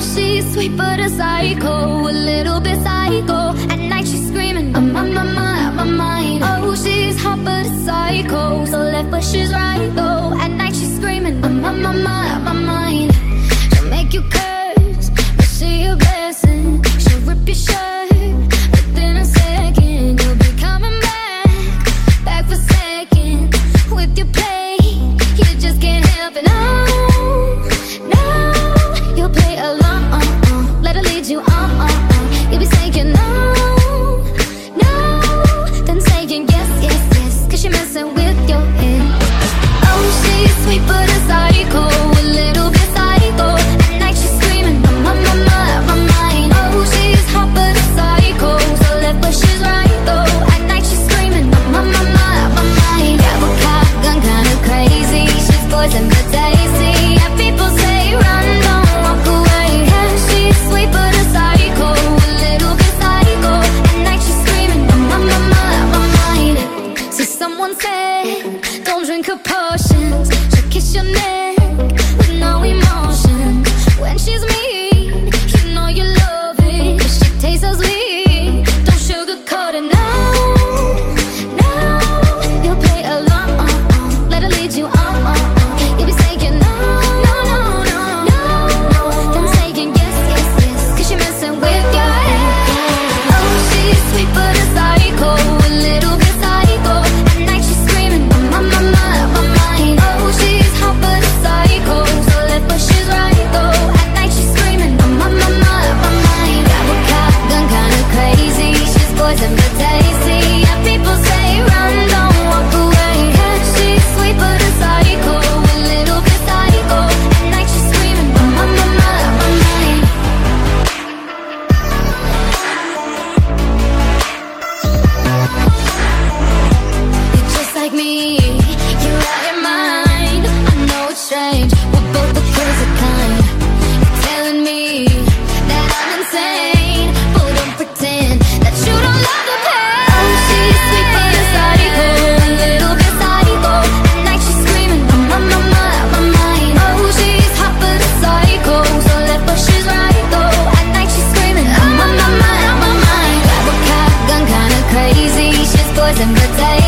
She's sweet but a psycho, a little bit psycho. At night she's screaming, I'm on my mind, my mind. Oh, she's hot but a psycho, so left but she's right though. At night she's screaming, I'm on my mind. let her lead you on. a potion. boys and good days.